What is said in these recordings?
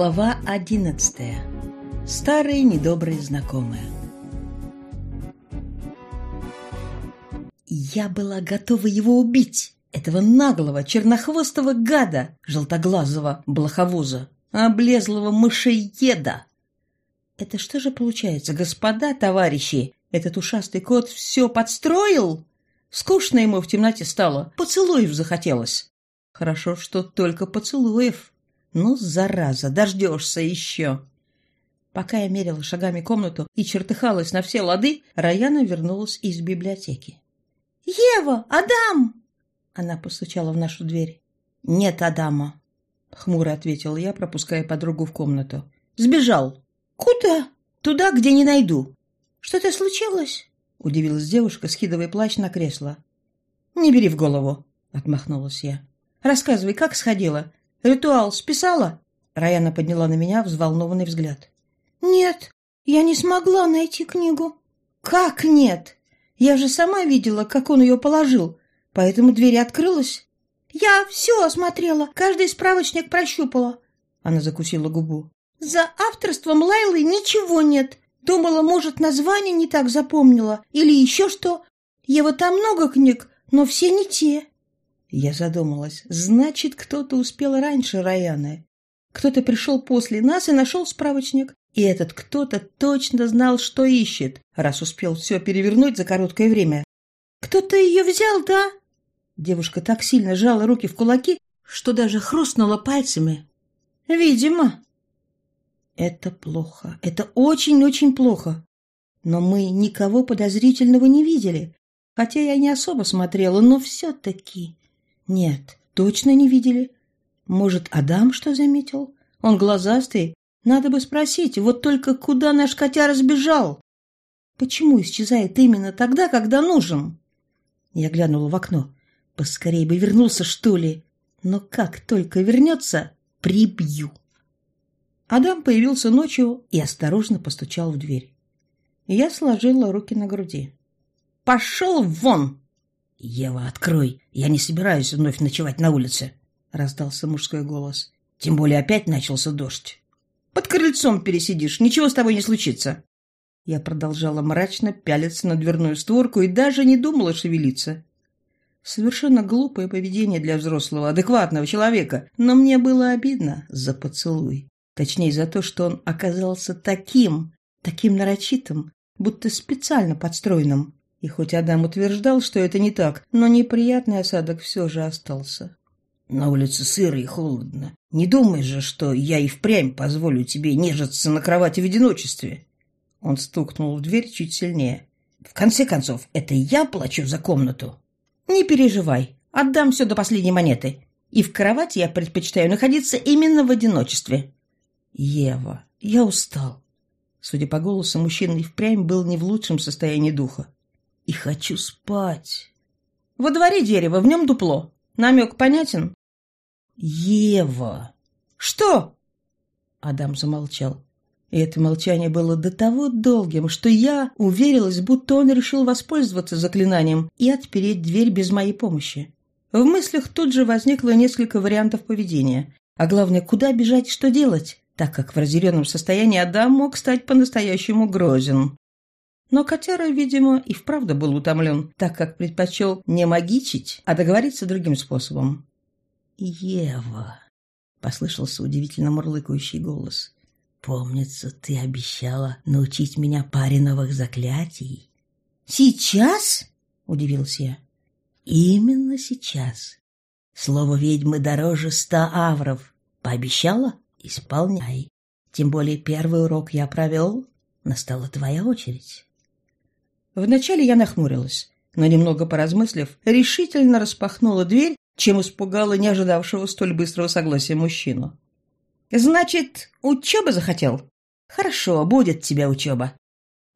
Глава одиннадцатая. Старые недобрые знакомые. Я была готова его убить, этого наглого, чернохвостого гада, желтоглазого блоховоза, облезлого мышееда. Это что же получается, господа товарищи? Этот ушастый кот все подстроил? Скучно ему в темноте стало, поцелуев захотелось. Хорошо, что только поцелуев. Ну, зараза, дождешься еще. Пока я мерила шагами комнату и чертыхалась на все лады, Раяна вернулась из библиотеки. «Ева! Адам!» Она постучала в нашу дверь. «Нет Адама», — хмуро ответила я, пропуская подругу в комнату. «Сбежал». «Куда?» «Туда, где не найду». «Что-то случилось?» — удивилась девушка, скидывая плащ на кресло. «Не бери в голову», — отмахнулась я. «Рассказывай, как сходила? Ритуал списала?» Раяна подняла на меня взволнованный взгляд. «Нет, я не смогла найти книгу». «Как нет? Я же сама видела, как он ее положил, поэтому дверь открылась». «Я все осмотрела, каждый справочник прощупала». Она закусила губу. «За авторством Лайлы ничего нет. Думала, может, название не так запомнила или еще что. Ева, там много книг, но все не те». Я задумалась. Значит, кто-то успел раньше Раяны. Кто-то пришел после нас и нашел справочник. И этот кто-то точно знал, что ищет, раз успел все перевернуть за короткое время. «Кто-то ее взял, да?» Девушка так сильно сжала руки в кулаки, что даже хрустнула пальцами. «Видимо». Это плохо. Это очень-очень плохо. Но мы никого подозрительного не видели. Хотя я не особо смотрела, но все-таки... Нет, точно не видели. Может, Адам что заметил? Он глазастый. Надо бы спросить, вот только куда наш котяра сбежал? Почему исчезает именно тогда, когда нужен? Я глянула в окно. Поскорей бы вернулся, что ли. Но как только вернется, прибью. Адам появился ночью и осторожно постучал в дверь. Я сложила руки на груди. «Пошел вон!» «Ева, открой! Я не собираюсь вновь ночевать на улице!» — раздался мужской голос. «Тем более опять начался дождь. Под крыльцом пересидишь, ничего с тобой не случится!» Я продолжала мрачно пялиться на дверную створку и даже не думала шевелиться. Совершенно глупое поведение для взрослого, адекватного человека, но мне было обидно за поцелуй. Точнее, за то, что он оказался таким, таким нарочитым, будто специально подстроенным. И хоть Адам утверждал, что это не так, но неприятный осадок все же остался. «На улице сыро и холодно. Не думай же, что я и впрямь позволю тебе нежиться на кровати в одиночестве». Он стукнул в дверь чуть сильнее. «В конце концов, это я плачу за комнату?» «Не переживай, отдам все до последней монеты. И в кровати я предпочитаю находиться именно в одиночестве. «Ева, я устал». Судя по голосу, мужчина и впрямь был не в лучшем состоянии духа. «И хочу спать». «Во дворе дерево, в нем дупло. Намек понятен?» «Ева!» «Что?» Адам замолчал. И это молчание было до того долгим, что я уверилась, будто он решил воспользоваться заклинанием и отпереть дверь без моей помощи. В мыслях тут же возникло несколько вариантов поведения. А главное, куда бежать и что делать? так как в разъяренном состоянии Адам мог стать по-настоящему грозен. Но котяра, видимо, и вправду был утомлен, так как предпочел не магичить, а договориться другим способом. «Ева!» — послышался удивительно мурлыкающий голос. «Помнится, ты обещала научить меня паре новых заклятий». «Сейчас?» — удивился я. «Именно сейчас. Слово ведьмы дороже ста авров. Пообещала?» Исполняй. Тем более первый урок я провел, настала твоя очередь. Вначале я нахмурилась, но немного поразмыслив, решительно распахнула дверь, чем испугала не ожидавшего столь быстрого согласия мужчину. «Значит, учеба захотел? Хорошо, будет тебе учеба».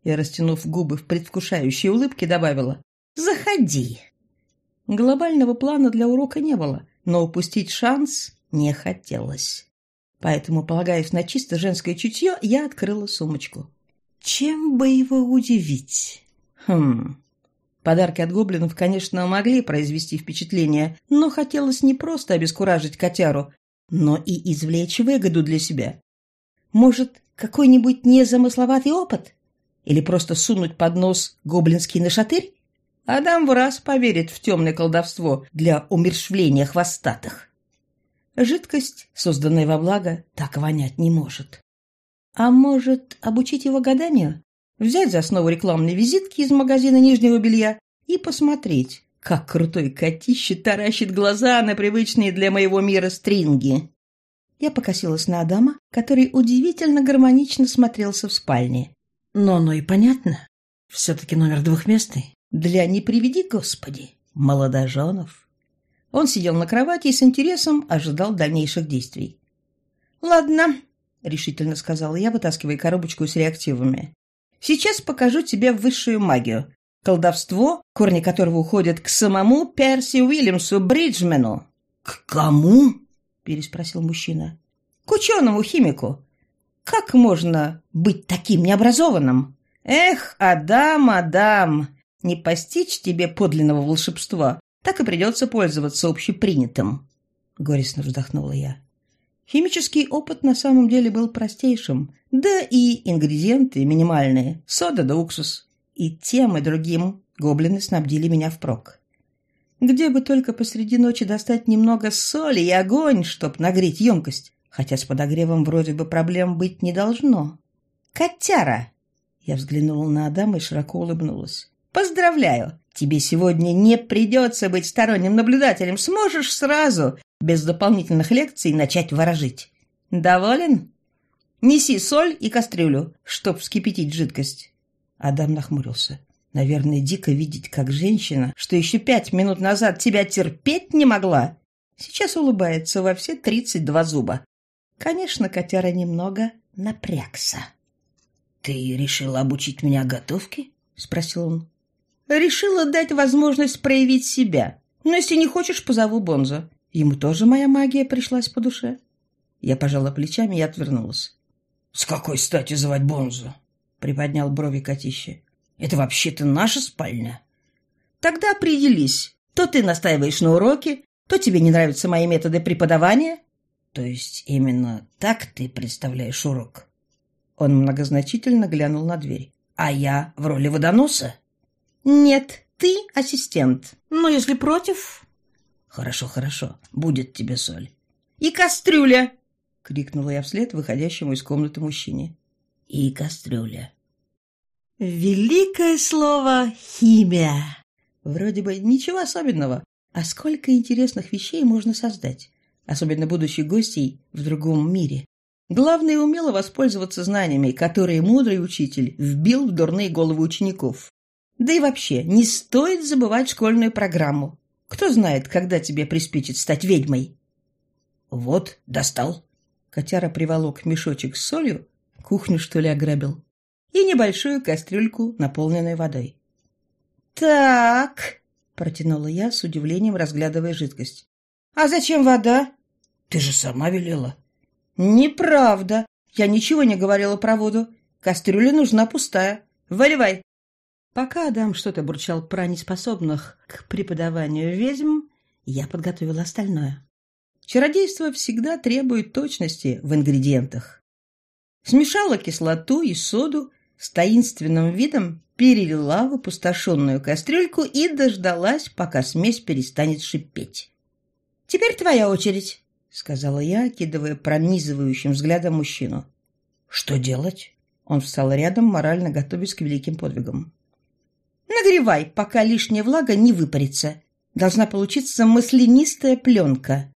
И, растянув губы в предвкушающей улыбке, добавила «Заходи». Глобального плана для урока не было, но упустить шанс не хотелось. Поэтому, полагаясь на чисто женское чутье, я открыла сумочку. Чем бы его удивить? Хм... Подарки от гоблинов, конечно, могли произвести впечатление, но хотелось не просто обескуражить котяру, но и извлечь выгоду для себя. Может, какой-нибудь незамысловатый опыт? Или просто сунуть под нос гоблинский нашатырь? Адам в раз поверит в темное колдовство для умершвления хвостатых. Жидкость, созданная во благо, так вонять не может. А может, обучить его гаданию? Взять за основу рекламной визитки из магазина нижнего белья и посмотреть, как крутой котище таращит глаза на привычные для моего мира стринги. Я покосилась на Адама, который удивительно гармонично смотрелся в спальне. Но оно и понятно. Все-таки номер двухместный. Для «не приведи, Господи» молодоженов. Он сидел на кровати и с интересом ожидал дальнейших действий. «Ладно», — решительно сказала я, вытаскивая коробочку с реактивами. «Сейчас покажу тебе высшую магию. Колдовство, корни которого уходят к самому Перси Уильямсу Бриджмену». «К кому?» — переспросил мужчина. «К ученому-химику. Как можно быть таким необразованным? Эх, Адам, Адам, не постичь тебе подлинного волшебства, так и придется пользоваться общепринятым. Горестно вздохнула я. Химический опыт на самом деле был простейшим, да и ингредиенты минимальные, сода да уксус. И тем и другим гоблины снабдили меня впрок. Где бы только посреди ночи достать немного соли и огонь, чтоб нагреть емкость, хотя с подогревом вроде бы проблем быть не должно. «Котяра!» Я взглянула на Адама и широко улыбнулась. «Поздравляю! Тебе сегодня не придется быть сторонним наблюдателем. Сможешь сразу, без дополнительных лекций, начать ворожить. Доволен? Неси соль и кастрюлю, чтоб вскипятить жидкость». Адам нахмурился. Наверное, дико видеть, как женщина, что еще пять минут назад тебя терпеть не могла, сейчас улыбается во все тридцать два зуба. Конечно, котяра немного напрягся. «Ты решила обучить меня готовке?» — спросил он. «Решила дать возможность проявить себя. Но если не хочешь, позову Бонза. Ему тоже моя магия пришлась по душе». Я пожала плечами и отвернулась. «С какой стати звать Бонзу?» — приподнял брови котище. «Это вообще-то наша спальня». «Тогда определись. То ты настаиваешь на уроке, то тебе не нравятся мои методы преподавания, то есть именно так ты представляешь урок? Он многозначительно глянул на дверь. А я в роли водоноса? Нет, ты ассистент. Но если против... Хорошо, хорошо. Будет тебе соль. И кастрюля! Крикнула я вслед выходящему из комнаты мужчине. И кастрюля. Великое слово «химия». Вроде бы ничего особенного, а сколько интересных вещей можно создать особенно будущих гостей в другом мире. Главное, умело воспользоваться знаниями, которые мудрый учитель вбил в дурные головы учеников. Да и вообще, не стоит забывать школьную программу. Кто знает, когда тебе приспичит стать ведьмой? Вот, достал. Котяра приволок мешочек с солью, кухню, что ли, ограбил, и небольшую кастрюльку, наполненную водой. «Так», — протянула я с удивлением, разглядывая жидкость. «А зачем вода?» «Ты же сама велела». «Неправда. Я ничего не говорила про воду. Кастрюля нужна пустая. Выливай». Пока Адам что-то бурчал про неспособных к преподаванию ведьм, я подготовила остальное. Чародейство всегда требует точности в ингредиентах. Смешала кислоту и соду, с таинственным видом перелила в опустошенную кастрюльку и дождалась, пока смесь перестанет шипеть. «Теперь твоя очередь», — сказала я, окидывая пронизывающим взглядом мужчину. «Что делать?» Он встал рядом, морально готовясь к великим подвигам. «Нагревай, пока лишняя влага не выпарится. Должна получиться маслянистая пленка».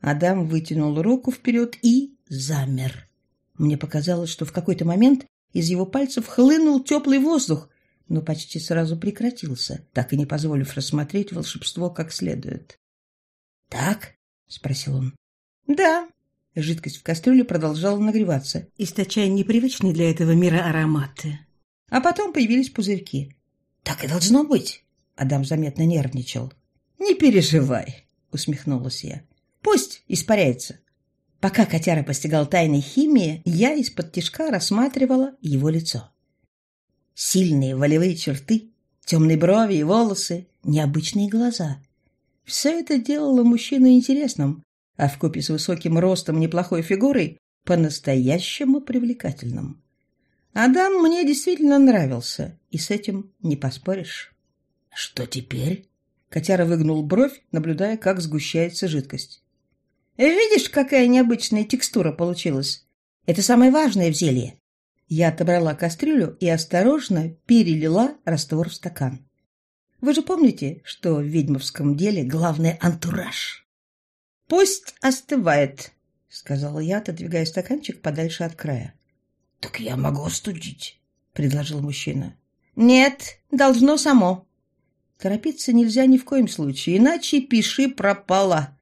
Адам вытянул руку вперед и замер. Мне показалось, что в какой-то момент из его пальцев хлынул теплый воздух, но почти сразу прекратился, так и не позволив рассмотреть волшебство как следует. «Так?» — спросил он. «Да». Жидкость в кастрюле продолжала нагреваться, источая непривычные для этого мира ароматы. А потом появились пузырьки. «Так и должно быть!» Адам заметно нервничал. «Не переживай!» — усмехнулась я. «Пусть испаряется!» Пока котяра постигал тайны химии, я из-под тишка рассматривала его лицо. Сильные волевые черты, темные брови и волосы, необычные глаза — все это делало мужчину интересным, а вкупе с высоким ростом неплохой фигурой по-настоящему привлекательным. Адам мне действительно нравился, и с этим не поспоришь. «Что теперь?» Котяра выгнул бровь, наблюдая, как сгущается жидкость. «Видишь, какая необычная текстура получилась? Это самое важное в зелье». Я отобрала кастрюлю и осторожно перелила раствор в стакан. Вы же помните, что в ведьмовском деле главный антураж? «Пусть остывает», — сказала я, отодвигая стаканчик подальше от края. «Так я могу остудить», — предложил мужчина. «Нет, должно само». Торопиться нельзя ни в коем случае, иначе пиши пропало.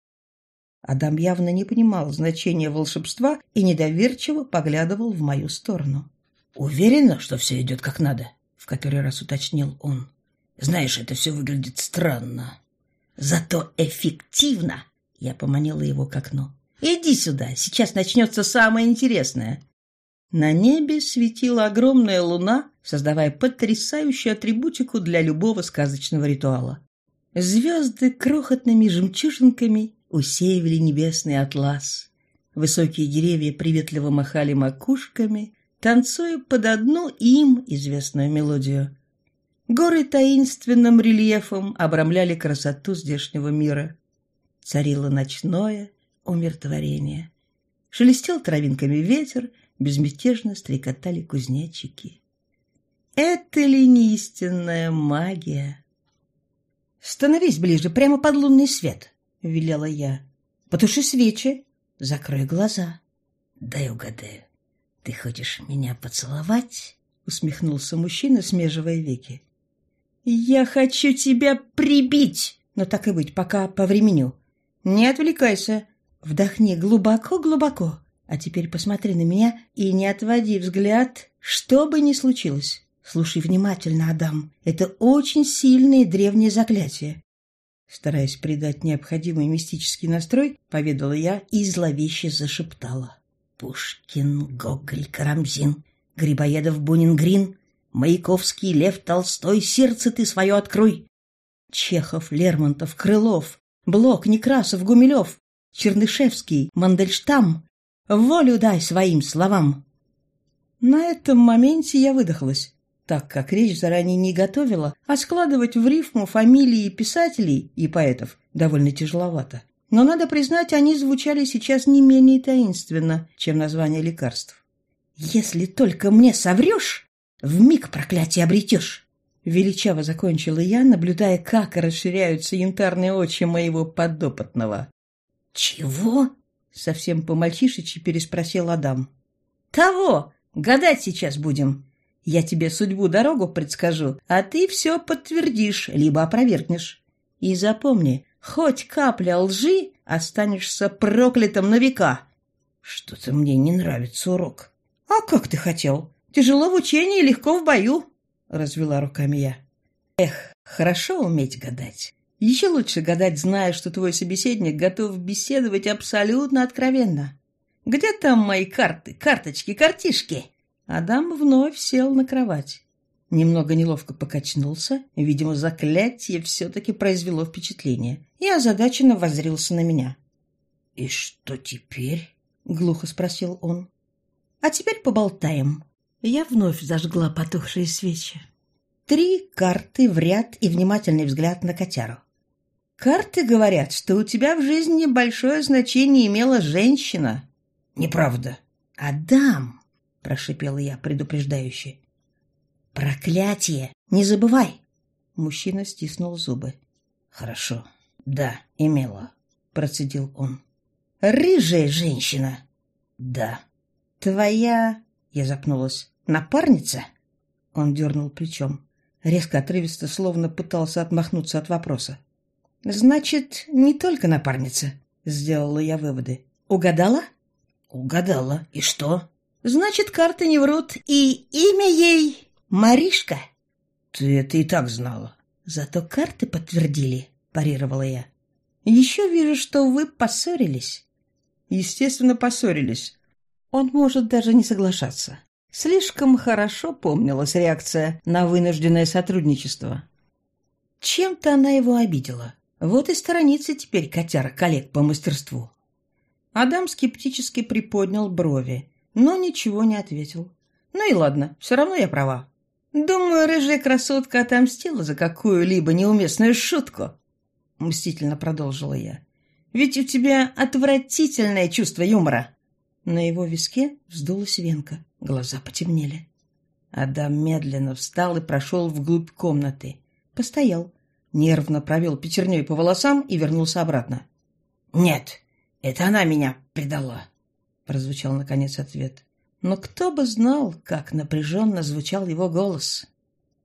Адам явно не понимал значения волшебства и недоверчиво поглядывал в мою сторону. «Уверена, что все идет как надо?» — в который раз уточнил он. «Знаешь, это все выглядит странно. Зато эффективно!» Я поманила его к окну. «Иди сюда, сейчас начнется самое интересное». На небе светила огромная луна, создавая потрясающую атрибутику для любого сказочного ритуала. Звезды крохотными жемчужинками усеивали небесный атлас. Высокие деревья приветливо махали макушками, танцуя под одну им известную мелодию. Горы таинственным рельефом обрамляли красоту здешнего мира. Царило ночное умиротворение. Шелестел травинками ветер, безмятежно стрекотали кузнечики. Это ли не истинная магия? «Становись ближе, прямо под лунный свет», — велела я. «Потуши свечи, закрой глаза». «Дай угадаю, ты хочешь меня поцеловать?» — усмехнулся мужчина, смеживая веки. «Я хочу тебя прибить!» Но так и быть, пока по времени. Не отвлекайся. Вдохни глубоко-глубоко. А теперь посмотри на меня и не отводи взгляд, что бы ни случилось. Слушай внимательно, Адам. Это очень сильное древнее заклятие. Стараясь придать необходимый мистический настрой, поведала я и зловеще зашептала. Пушкин, Гоголь, Карамзин, Грибоедов, Бунин, Грин, Маяковский, Лев Толстой, сердце ты свое открой. Чехов, Лермонтов, Крылов, Блок, Некрасов, Гумилев, Чернышевский, Мандельштам, Волю дай своим словам!» На этом моменте я выдохлась, так как речь заранее не готовила, а складывать в рифму фамилии писателей и поэтов довольно тяжеловато. Но, надо признать, они звучали сейчас не менее таинственно, чем название лекарств. «Если только мне соврешь, в миг проклятие обретешь!» Величаво закончила я, наблюдая, как расширяются янтарные очи моего подопытного. «Чего?» Совсем по-мальчишечи переспросил Адам. «Того! Гадать сейчас будем. Я тебе судьбу-дорогу предскажу, а ты все подтвердишь, либо опровергнешь. И запомни, хоть капля лжи, останешься проклятым на века». «Что-то мне не нравится урок». «А как ты хотел? Тяжело в учении, легко в бою», — развела руками я. «Эх, хорошо уметь гадать. Еще лучше гадать, зная, что твой собеседник готов беседовать абсолютно откровенно. Где там мои карты, карточки, картишки? Адам вновь сел на кровать. Немного неловко покачнулся. Видимо, заклятие все-таки произвело впечатление. И озадаченно воззрился на меня. «И что теперь?» — глухо спросил он. «А теперь поболтаем». Я вновь зажгла потухшие свечи. Три карты в ряд и внимательный взгляд на котяру. Карты говорят, что у тебя в жизни большое значение имела женщина. Неправда. Адам, прошипела я предупреждающе. Проклятие! Не забывай! Мужчина стиснул зубы. Хорошо. Да, имела, процедил он. Рыжая женщина. Да. Твоя... Я запнулась. Напарница? Он дернул плечом. Резко отрывисто, словно пытался отмахнуться от вопроса. «Значит, не только напарница», — сделала я выводы. «Угадала?» «Угадала. И что?» «Значит, карты не врут, и имя ей Маришка». «Ты это и так знала». «Зато карты подтвердили», — парировала я. «Еще вижу, что вы поссорились». Естественно, поссорились. Он может даже не соглашаться. Слишком хорошо помнилась реакция на вынужденное сотрудничество. Чем-то она его обидела. Вот и сторонится теперь котяра коллег по мастерству. Адам скептически приподнял брови, но ничего не ответил. Ну и ладно, все равно я права. Думаю, рыжая красотка отомстила за какую-либо неуместную шутку. Мстительно продолжила я. Ведь у тебя отвратительное чувство юмора. На его виске вздулась венка, глаза потемнели. Адам медленно встал и прошел вглубь комнаты. Постоял, нервно провел пятерней по волосам и вернулся обратно. «Нет, это она меня предала», — прозвучал наконец ответ. Но кто бы знал, как напряженно звучал его голос.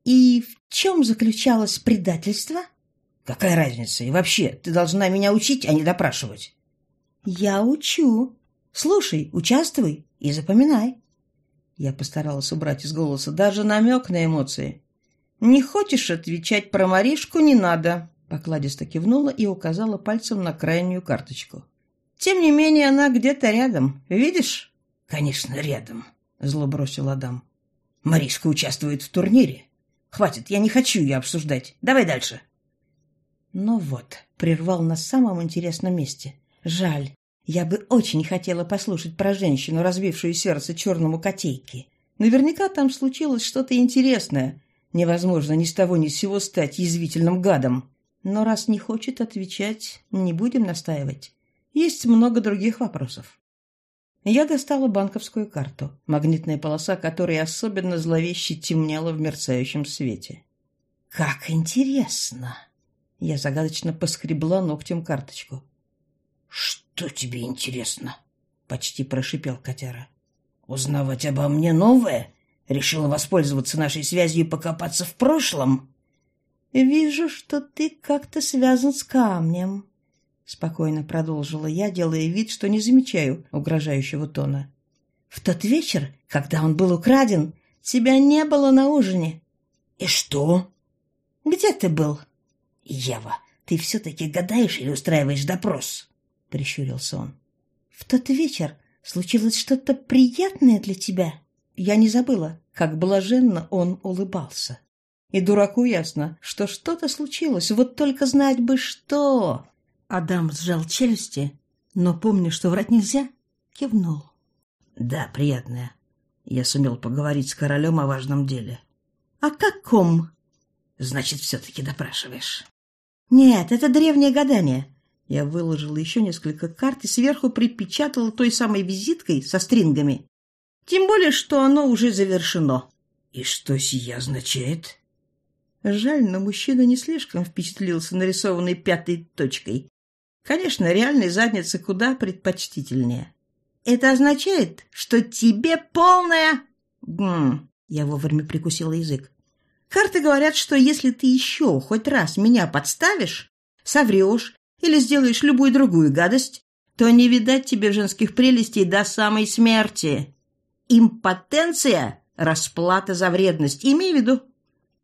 «И в чем заключалось предательство?» «Какая разница? И вообще, ты должна меня учить, а не допрашивать». «Я учу. Слушай, участвуй и запоминай». Я постаралась убрать из голоса даже намек на эмоции. «Не хочешь отвечать про Маришку, не надо», — покладисто кивнула и указала пальцем на крайнюю карточку. «Тем не менее, она где-то рядом. Видишь?» «Конечно, рядом», — зло бросил Адам. «Маришка участвует в турнире. Хватит, я не хочу ее обсуждать. Давай дальше». Ну вот, прервал на самом интересном месте. Жаль, я бы очень хотела послушать про женщину, разбившую сердце черному котейке. Наверняка там случилось что-то интересное. Невозможно ни с того ни с сего стать язвительным гадом. Но раз не хочет отвечать, не будем настаивать. Есть много других вопросов. Я достала банковскую карту, магнитная полоса которой особенно зловеще темнела в мерцающем свете. «Как интересно!» Я загадочно поскребла ногтем карточку. «Что тебе интересно?» — почти прошипел котяра. «Узнавать обо мне новое? Решила воспользоваться нашей связью и покопаться в прошлом?» «Вижу, что ты как-то связан с камнем», — спокойно продолжила я, делая вид, что не замечаю угрожающего тона. «В тот вечер, когда он был украден, тебя не было на ужине». «И что?» «Где ты был?» «Ева, ты все-таки гадаешь или устраиваешь допрос?» — прищурился он. «В тот вечер случилось что-то приятное для тебя?» Я не забыла, как блаженно он улыбался. И дураку ясно, что что-то случилось, вот только знать бы что. Адам сжал челюсти, но, помня, что врать нельзя, кивнул. «Да, приятное. Я сумел поговорить с королем о важном деле». «О каком?» «Значит, все-таки допрашиваешь». «Нет, это древнее гадание». Я выложила еще несколько карт и сверху припечатала той самой визиткой со стрингами. Тем более, что оно уже завершено. «И что сия означает?» Жаль, но мужчина не слишком впечатлился нарисованной пятой точкой. Конечно, реальной задницы куда предпочтительнее. Это означает, что тебе полная... Гм, я вовремя прикусила язык. Карты говорят, что если ты еще хоть раз меня подставишь, соврешь или сделаешь любую другую гадость, то не видать тебе женских прелестей до самой смерти. Импотенция — расплата за вредность. Имей в виду.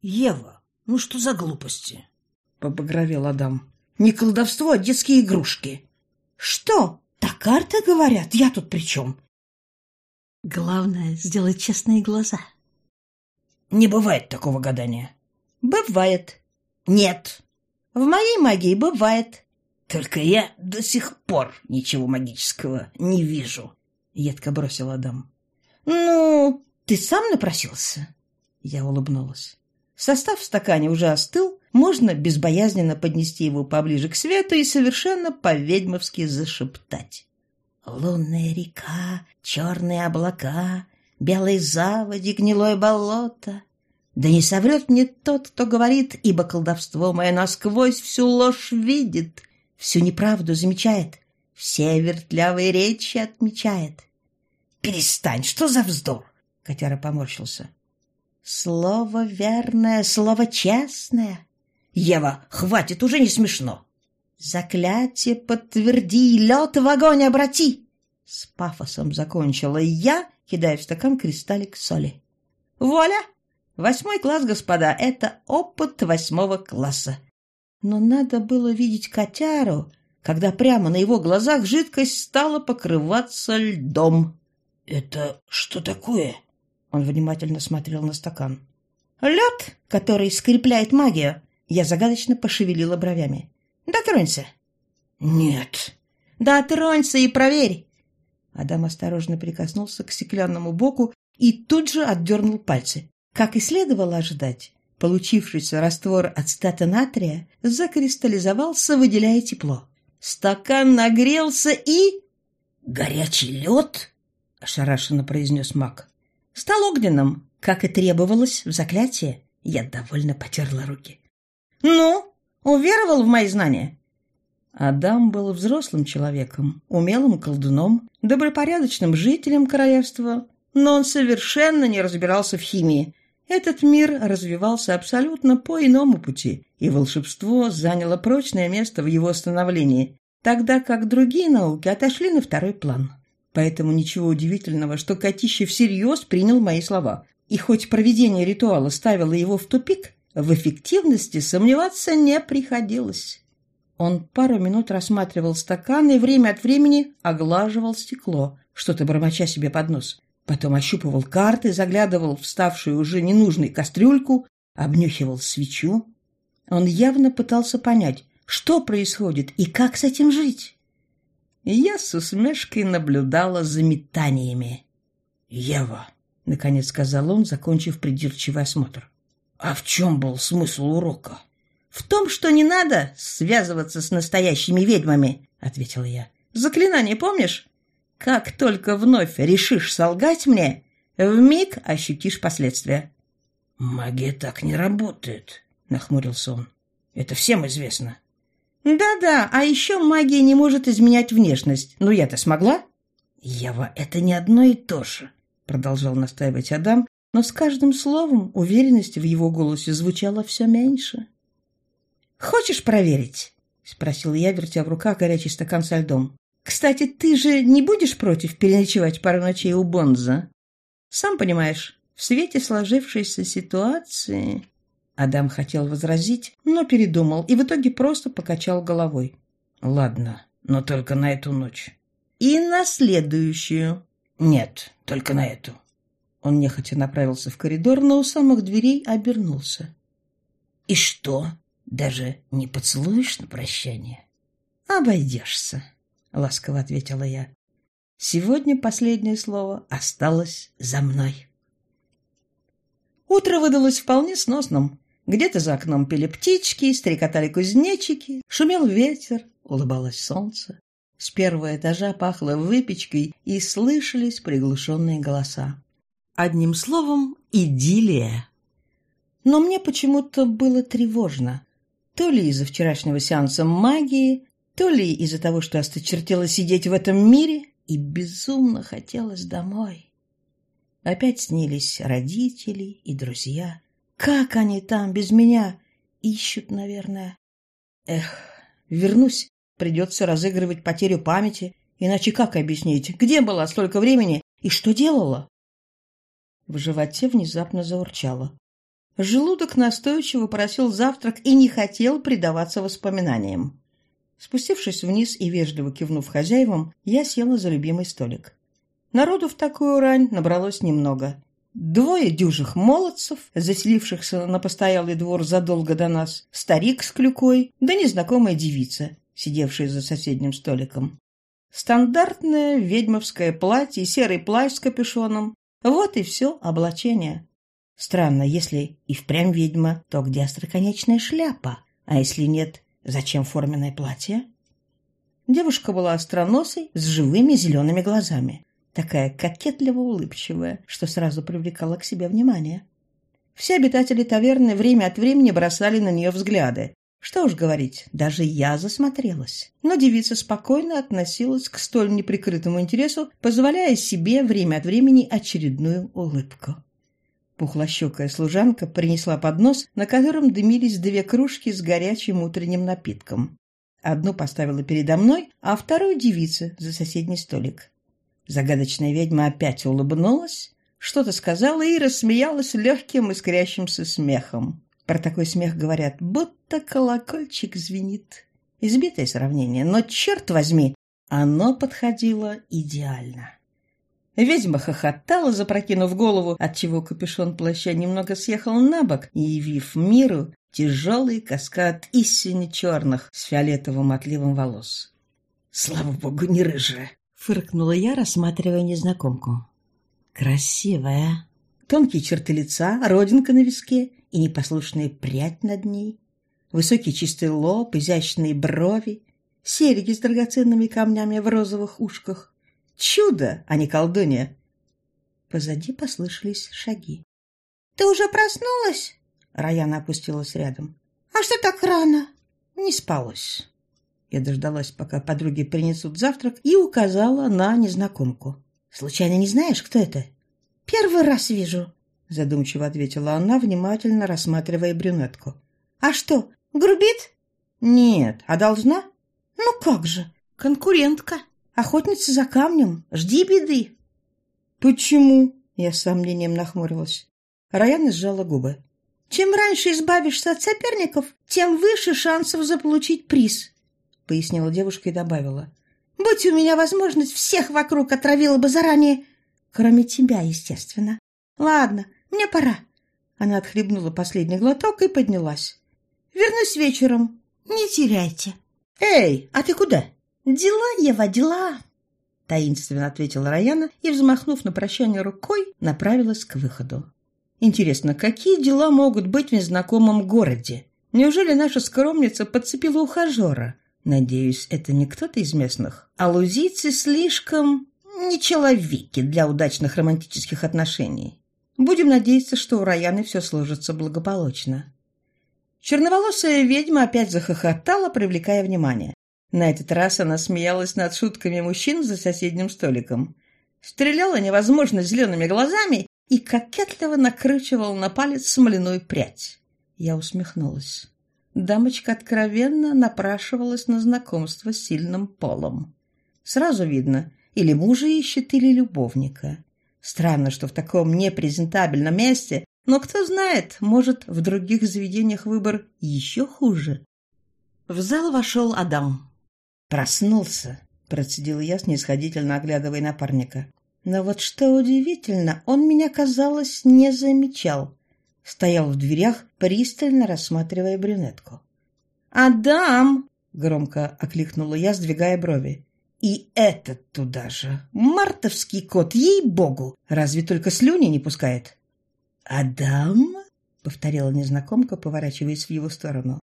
Ева, ну что за глупости? — побагровел Адам. Не колдовство, а детские игрушки. Что? Так карты говорят? Я тут при чем? Главное, сделать честные глаза. Не бывает такого гадания. Бывает. Нет. В моей магии бывает. Только я до сих пор ничего магического не вижу. Едко бросил Адам. Ну, ты сам напросился? Я улыбнулась. Состав в стакане уже остыл, можно безбоязненно поднести его поближе к свету и совершенно по-ведьмовски зашептать. «Лунная река, черные облака, белые заводи, гнилое болото. Да не соврет мне тот, кто говорит, ибо колдовство мое насквозь всю ложь видит, всю неправду замечает, все вертлявые речи отмечает». «Перестань, что за вздор?» — котяра поморщился. «Слово верное, слово честное». «Ева, хватит, уже не смешно». «Заклятие подтверди, лед в огонь обрати!» С пафосом закончила я, кидая в стакан кристаллик соли. «Вуаля! Восьмой класс, господа, это опыт восьмого класса. Но надо было видеть котяру, когда прямо на его глазах жидкость стала покрываться льдом. «Это что такое?» Он внимательно смотрел на стакан. «Лед, который скрепляет магию!» Я загадочно пошевелила бровями. «Дотронься!» «Нет!» Да тронься и проверь!» Адам осторожно прикоснулся к стеклянному боку и тут же отдернул пальцы. Как и следовало ожидать, получившийся раствор ацетата натрия закристаллизовался, выделяя тепло. Стакан нагрелся и... «Горячий лед?» — ошарашенно произнес маг. «Стал огненным, как и требовалось в заклятии». Я довольно потерла руки. «Ну, уверовал в мои знания?» Адам был взрослым человеком, умелым колдуном, добропорядочным жителем королевства, но он совершенно не разбирался в химии. Этот мир развивался абсолютно по иному пути, и волшебство заняло прочное место в его становлении, тогда как другие науки отошли на второй план. Поэтому ничего удивительного, что Котищев всерьез принял мои слова. И хоть проведение ритуала ставило его в тупик, в эффективности сомневаться не приходилось. Он пару минут рассматривал стакан и время от времени оглаживал стекло, что-то бормоча себе под нос. Потом ощупывал карты, заглядывал в ставшую уже ненужной кастрюльку, обнюхивал свечу. Он явно пытался понять, что происходит и как с этим жить. Я с усмешкой наблюдала за метаниями. «Ева», — наконец сказал он, закончив придирчивый осмотр. «А в чем был смысл урока?» «В том, что не надо связываться с настоящими ведьмами», — ответила я. «Заклинание помнишь? Как только вновь решишь солгать мне, вмиг ощутишь последствия. Магия так не работает, нахмурился он. Это всем известно. Да-да, а еще магия не может изменять внешность. Ну я-то смогла? Ева, это не одно и то же, продолжал настаивать Адам, но с каждым словом уверенности в его голосе звучало все меньше. «Хочешь проверить?» — спросил я, вертя в руках горячий стакан со льдом. Кстати, ты же не будешь против переночевать пару ночей у Бонза? Сам понимаешь, в свете сложившейся ситуации... Адам хотел возразить, но передумал и в итоге просто покачал головой. Ладно, но только на эту ночь. И на следующую. Нет, только на эту. Он нехотя направился в коридор, но у самых дверей обернулся. И что? Даже не поцелуешь на прощание? Обойдешься. — ласково ответила я. «Сегодня последнее слово осталось за мной». Утро выдалось вполне сносным. Где-то за окном пели птички, стрекотали кузнечики, шумел ветер, улыбалось солнце. С первого этажа пахло выпечкой и слышались приглушенные голоса. Одним словом, идиллия. Но мне почему-то было тревожно. То ли из-за вчерашнего сеанса магии, то ли из-за того, что осточертела сидеть в этом мире, и безумно хотелось домой. Опять снились родители и друзья. Как они там без меня? Ищут, наверное. Эх, вернусь, придется разыгрывать потерю памяти, иначе как объяснить, где была столько времени и что делала? В животе внезапно заурчало. Желудок настойчиво просил завтрак и не хотел предаваться воспоминаниям. Спустившись вниз и вежливо кивнув хозяевам, я села за любимый столик. Народу в такую рань набралось немного. Двое дюжих молодцев, заселившихся на постоялый двор задолго до нас, старик с клюкой, да незнакомая девица, сидевшая за соседним столиком. Стандартное ведьмовское платье и серый плащ с капюшоном. Вот и все облачение. Странно, если и впрямь ведьма, то где остроконечная шляпа? А если нет, Зачем форменное платье? Девушка была остроносой, с живыми зелеными глазами. Такая кокетливо-улыбчивая, что сразу привлекала к себе внимание. Все обитатели таверны время от времени бросали на нее взгляды. Что уж говорить, даже я засмотрелась. Но девица спокойно относилась к столь неприкрытому интересу, позволяя себе время от времени очередную улыбку. Пухлощекая служанка принесла поднос, на котором дымились две кружки с горячим утренним напитком. Одну поставила передо мной, а вторую девице за соседний столик. Загадочная ведьма опять улыбнулась, что-то сказала и рассмеялась легким искрящимся смехом. Про такой смех говорят, будто колокольчик звенит. Избитое сравнение, но, черт возьми, оно подходило идеально. Ведьма хохотала, запрокинув голову, отчего капюшон плаща немного съехал на бок, явив миру тяжелый каскад истинно черных с фиолетовым отливом волос. Слава богу, не рыжая. Фыркнула я, рассматривая незнакомку. Красивая. Тонкие черты лица, родинка на виске и непослушная прядь над ней. Высокий чистый лоб, изящные брови, серьги с драгоценными камнями в розовых ушках. Чудо, а не колдунья. Позади послышались шаги. «Ты уже проснулась?» Раяна опустилась рядом. «А что так рано?» Не спалось. Я дождалась, пока подруги принесут завтрак, и указала на незнакомку. «Случайно не знаешь, кто это?» «Первый раз вижу», — задумчиво ответила она, внимательно рассматривая брюнетку. «А что, грубит?» «Нет, а должна?» «Ну как же, конкурентка, охотница за камнем, жди беды». «Почему?» — я с сомнением нахмурилась. Раяна сжала губы. «Чем раньше избавишься от соперников, тем выше шансов заполучить приз», — пояснила девушка и добавила. «Будь у меня возможность, всех вокруг отравила бы заранее, кроме тебя, естественно. Ладно, мне пора». Она отхлебнула последний глоток и поднялась. «Вернусь вечером. Не теряйте». «Эй, а ты куда?» «Дела, Ева, дела!» Таинственно ответила Раяна и, взмахнув на прощание рукой, направилась к выходу. Интересно, какие дела могут быть в незнакомом городе? Неужели наша скромница подцепила ухажера? Надеюсь, это не кто-то из местных. А лузийцы слишком не человеки для удачных романтических отношений. Будем надеяться, что у Раяны все сложится благополучно. Черноволосая ведьма опять захохотала, привлекая внимание. На этот раз она смеялась над шутками мужчин за соседним столиком. Стреляла невозможно зелеными глазами и кокетливо накручивала на палец смоляную прядь. Я усмехнулась. Дамочка откровенно напрашивалась на знакомство с сильным полом. Сразу видно, или мужа ищет, или любовника. Странно, что в таком непрезентабельном месте, но кто знает, может, в других заведениях выбор еще хуже. В зал вошел Адам. «Проснулся», — процедил я, снисходительно оглядывая напарника. Но вот что удивительно, он меня, казалось, не замечал. Стоял в дверях, пристально рассматривая брюнетку. «Адам!» — громко окликнула я, сдвигая брови. «И этот туда же! Мартовский кот, ей-богу! Разве только слюни не пускает?» «Адам?» — повторила незнакомка, поворачиваясь в его сторону.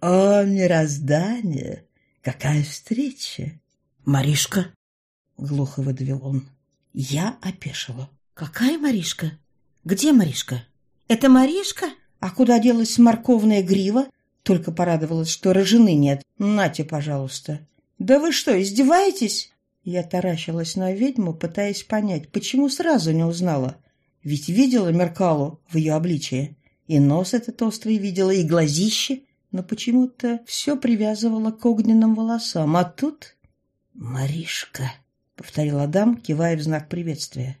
«О, мироздание! Какая встреча!» «Маришка!» — глухо выдавил он. Я опешила. «Какая Маришка? Где Маришка? Это Маришка? А куда делась морковная грива?» Только порадовалась, что рожены нет. «Нате, пожалуйста». «Да вы что, издеваетесь?» Я таращилась на ведьму, пытаясь понять, почему сразу не узнала. Ведь видела Меркалу в ее обличии. И нос этот острый видела, и глазище. Но почему-то все привязывало к огненным волосам. А тут... Маришка повторил Адам, кивая в знак приветствия.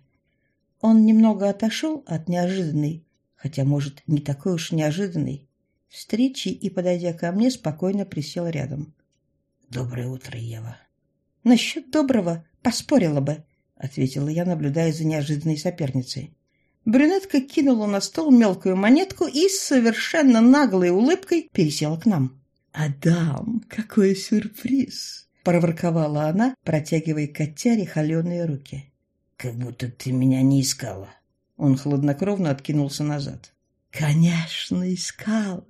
Он немного отошел от неожиданной, хотя, может, не такой уж неожиданной, встречи и, подойдя ко мне, спокойно присел рядом. «Доброе утро, Ева». «Насчет доброго поспорила бы», — ответила я, наблюдая за неожиданной соперницей. Брюнетка кинула на стол мелкую монетку и с совершенно наглой улыбкой пересела к нам. «Адам, какой сюрприз!» проворковала она, протягивая котяре холеные руки. «Как будто ты меня не искала». Он хладнокровно откинулся назад. «Конечно, искала.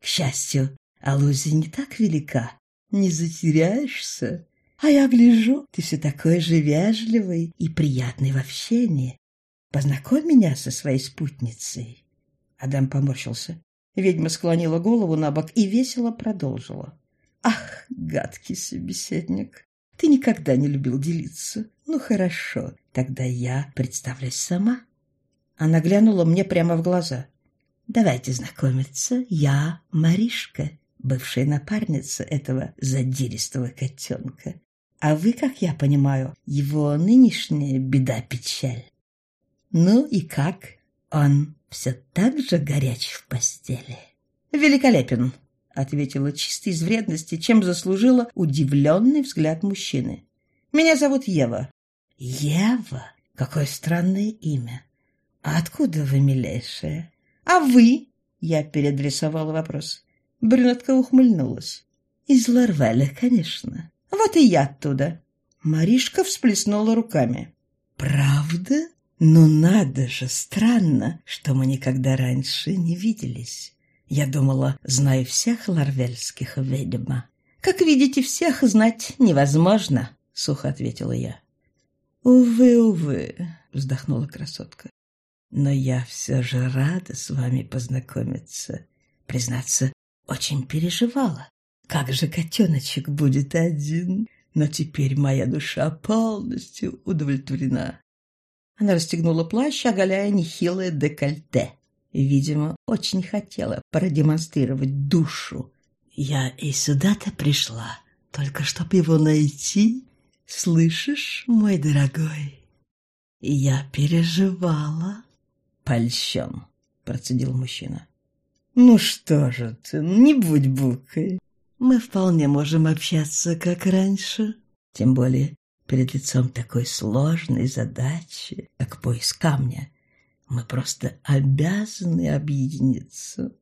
К счастью, Алузия не так велика. Не затеряешься. А я гляжу, ты все такой же вежливый и приятный в общении. Познакомь меня со своей спутницей». Адам поморщился. Ведьма склонила голову на бок и весело продолжила. Ах, гадкий собеседник, ты никогда не любил делиться. Ну хорошо, тогда я представлюсь сама. Она глянула мне прямо в глаза. Давайте знакомиться, я Маришка, бывшая напарница этого задиристого котенка. А вы, как я понимаю, его нынешняя беда-печаль. Ну и как? Он все так же горяч в постели. Великолепен, — ответила чисто из вредности, чем заслужила удивленный взгляд мужчины. «Меня зовут Ева». «Ева? Какое странное имя. А откуда вы, милейшая?» «А вы?» — я переадресовала вопрос. Брюнетка ухмыльнулась. «Из Ларвеля, конечно. Вот и я оттуда. Маришка всплеснула руками. Правда? Ну надо же, странно, что мы никогда раньше не виделись. Я думала, знаю всех ларвельских ведьм. Как видите, всех знать невозможно, сухо ответила я. Увы, увы, вздохнула красотка. Но я все же рада с вами познакомиться. Признаться, очень переживала. Как же котеночек будет один? Но теперь моя душа полностью удовлетворена. Она расстегнула плащ, оголяя нехилое декольте. Видимо, очень хотела продемонстрировать душу. Я и сюда-то пришла, только чтоб его найти. Слышишь, мой дорогой? Я переживала. Польщен, процедил мужчина. Ну что же ты, не будь букой. Мы вполне можем общаться, как раньше. Тем более перед лицом такой сложной задачи, как поиск камня. Мы просто обязаны объединиться.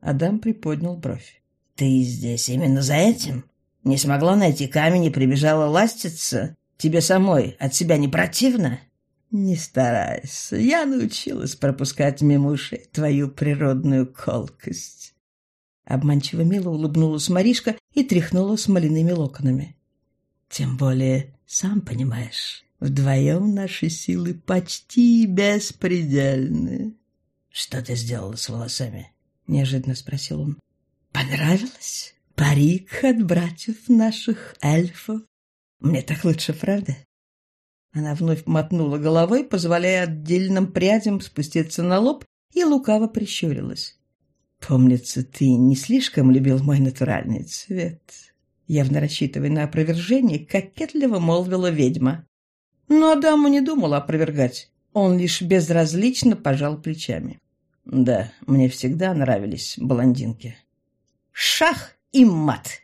Адам приподнял бровь. Ты здесь именно за этим? Не смогла найти камень и прибежала ластиться? Тебе самой от себя не противно? Не старайся. Я научилась пропускать мимо ушей твою природную колкость. Обманчиво мило улыбнулась Маришка и тряхнула смоляными локонами. Тем более, сам понимаешь, вдвоем наши силы почти беспредельны. Что ты сделала с волосами? Неожиданно спросил он. Понравилось? Парик от братьев наших эльфов. Мне так лучше, правда? Она вновь мотнула головой, позволяя отдельным прядям спуститься на лоб, и лукаво прищурилась. Помнится, ты не слишком любил мой натуральный цвет. Явно рассчитывая на опровержение, кокетливо молвила ведьма. Но Адаму не думал опровергать. Он лишь безразлично пожал плечами. Да, мне всегда нравились блондинки. Шах и мат!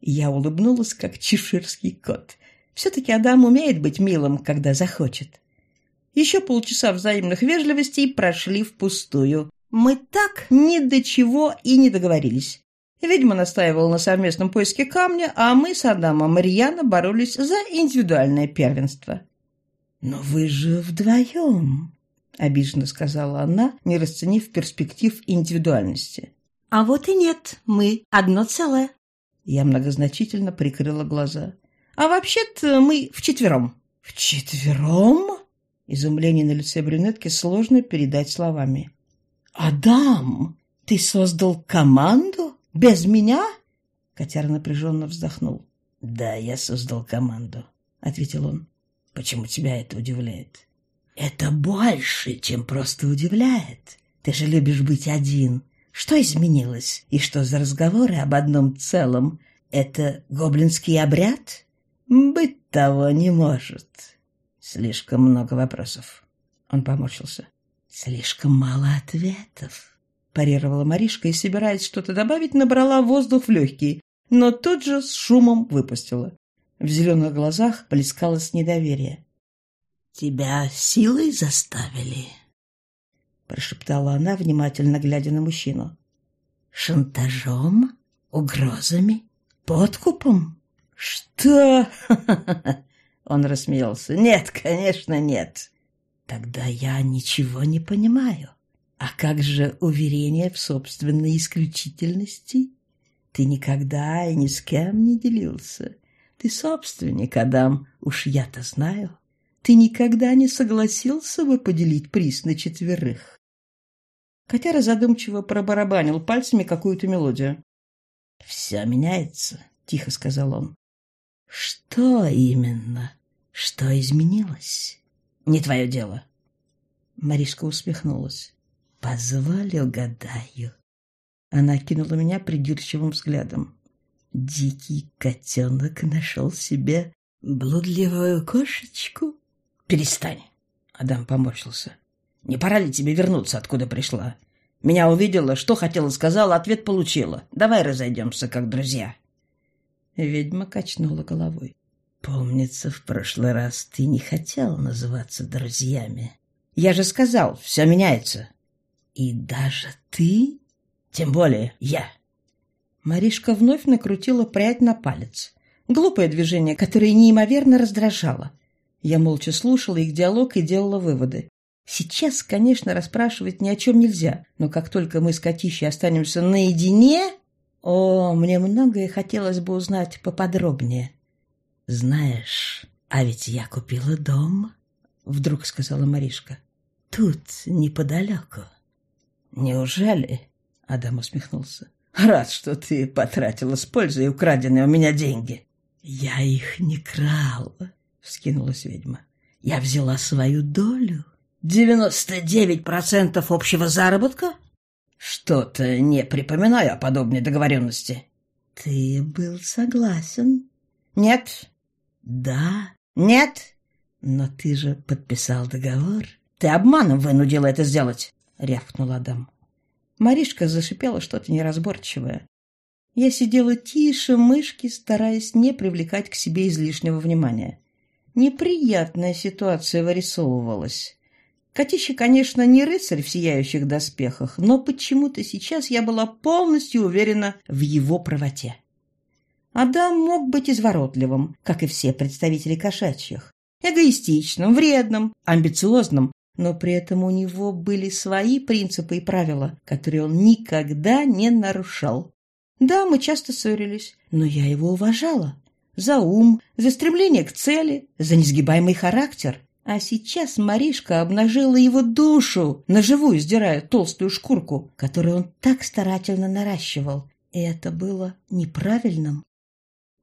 Я улыбнулась, как чеширский кот. Все-таки Адам умеет быть милым, когда захочет. Еще полчаса взаимных вежливостей прошли впустую. Мы так ни до чего и не договорились. Ведьма настаивала на совместном поиске камня, а мы с Адамом Рьяно боролись за индивидуальное первенство. «Но вы же вдвоем», — обиженно сказала она, не расценив перспектив индивидуальности. «А вот и нет, мы одно целое». Я многозначительно прикрыла глаза. «А вообще-то мы вчетвером». «Вчетвером?» Изумление на лице брюнетки сложно передать словами. «Адам, ты создал команду? Без меня?» Котяр напряженно вздохнул. «Да, я создал команду», — ответил он. «Почему тебя это удивляет?» «Это больше, чем просто удивляет. Ты же любишь быть один. Что изменилось? И что за разговоры об одном целом? Это гоблинский обряд? Быть того не может». «Слишком много вопросов». Он поморщился. «Слишком мало ответов», – парировала Маришка и, собираясь что-то добавить, набрала воздух в легкие, но тут же с шумом выпустила. В зеленых глазах плескалось недоверие. «Тебя силой заставили?» – прошептала она, внимательно глядя на мужчину. «Шантажом? Угрозами? Подкупом?» «Что?» – он рассмеялся. «Нет, конечно, нет. Тогда я ничего не понимаю. А как же уверение в собственной исключительности? Ты никогда и ни с кем не делился. Ты собственник, Адам, уж я-то знаю. Ты никогда не согласился бы поделить приз на четверых. Котяра задумчиво пробарабанил пальцами какую-то мелодию. «Все меняется», — тихо сказал он. «Что именно? Что изменилось?» Не твое дело. Маришка усмехнулась. Позволь угадаю. Она кинула меня придирчивым взглядом. Дикий котенок нашел себе блудливую кошечку. Перестань. Адам поморщился. Не пора ли тебе вернуться, откуда пришла? Меня увидела, что хотела, сказала, ответ получила. Давай разойдемся, как друзья. Ведьма качнула головой. Помнится, в прошлый раз ты не хотел называться друзьями. Я же сказал, все меняется. И даже ты? Тем более я. Маришка вновь накрутила прядь на палец. Глупое движение, которое неимоверно раздражало. Я молча слушала их диалог и делала выводы. Сейчас, конечно, расспрашивать ни о чем нельзя, но как только мы с Катищей останемся наедине... О, мне многое хотелось бы узнать поподробнее. «Знаешь, а ведь я купила дом», — вдруг сказала Маришка. «Тут, неподалеку». «Неужели?» — Адам усмехнулся. «Рад, что ты потратила с пользой украденные у меня деньги». «Я их не крала», — вскинулась ведьма. «Я взяла свою долю». «Девяносто девять процентов общего заработка?» «Что-то не припоминаю о подобной договоренности». «Ты был согласен?» «Нет». «Да». «Нет». «Но ты же подписал договор». «Ты обманом вынудила это сделать», — рявкнул Адам. Маришка зашипела что-то неразборчивое. Я сидела тише мышки, стараясь не привлекать к себе излишнего внимания. Неприятная ситуация вырисовывалась. Котища, конечно, не рыцарь в сияющих доспехах, но почему-то сейчас я была полностью уверена в его правоте. Адам мог быть изворотливым, как и все представители кошачьих, эгоистичным, вредным, амбициозным, но при этом у него были свои принципы и правила, которые он никогда не нарушал. Да, мы часто ссорились, но я его уважала. За ум, за стремление к цели, за несгибаемый характер. А сейчас Маришка обнажила его душу, наживую сдирая толстую шкурку, которую он так старательно наращивал. И это было неправильным.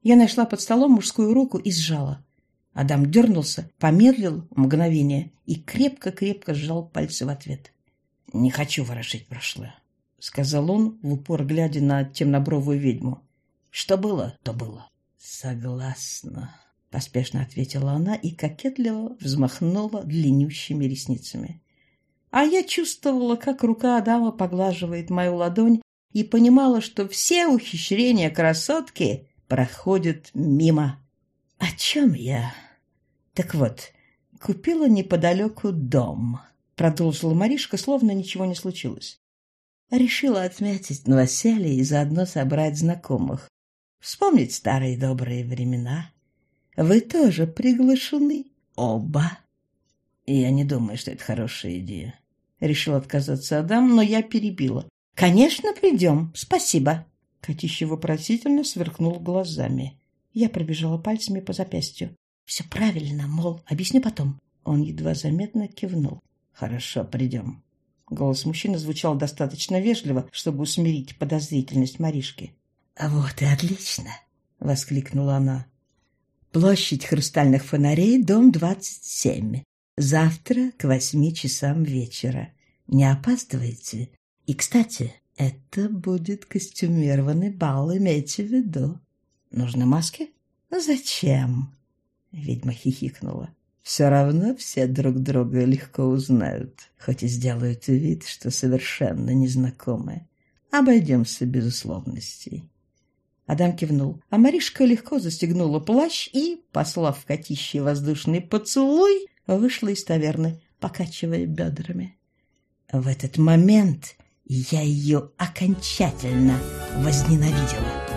Я нашла под столом мужскую руку и сжала. Адам дернулся, помедлил мгновение и крепко-крепко сжал пальцы в ответ. «Не хочу ворошить прошлое сказал он, в упор глядя на темнобровую ведьму. Что было, то было. Согласна, поспешно ответила она и кокетливо взмахнула длиннющими ресницами. А я чувствовала, как рука Адама поглаживает мою ладонь и понимала, что все ухищрения красотки проходят мимо. О чем я? Так вот, купила неподалеку дом, продолжила Маришка, словно ничего не случилось. Решила отметить новоселье и заодно собрать знакомых. Вспомнить старые добрые времена. Вы тоже приглашены. Оба. Я не думаю, что это хорошая идея. Решил отказаться Адам, но я перебила. Конечно, придем. Спасибо. Котища вопросительно сверкнул глазами. Я пробежала пальцами по запястью. Все правильно, мол, объясню потом. Он едва заметно кивнул. Хорошо, придем. Голос мужчины звучал достаточно вежливо, чтобы усмирить подозрительность Маришки. «А вот и отлично!» — воскликнула она. «Площадь хрустальных фонарей, дом 27. Завтра к восьми часам вечера. Не опаздывайте. И, кстати, это будет костюмированный бал, имейте в виду». «Нужны маски?» «Зачем?» — ведьма хихикнула. Все равно все друг друга легко узнают, хоть и сделают вид, что совершенно незнакомы. Обойдемся без условностей. Адам кивнул, а Маришка легко застегнула плащ и, послав котищий воздушный поцелуй, вышла из таверны, покачивая бедрами. В этот момент я ее окончательно возненавидела.